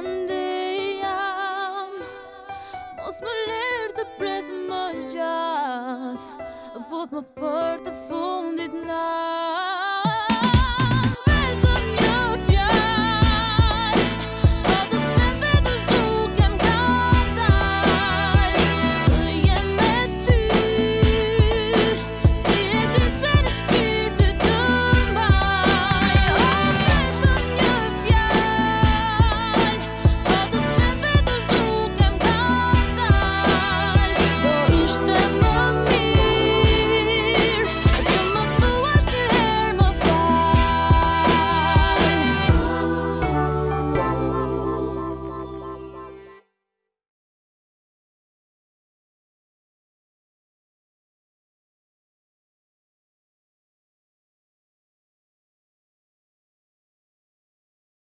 ndijam Mos më lirë të presë më gjatë Po më për të fundit natë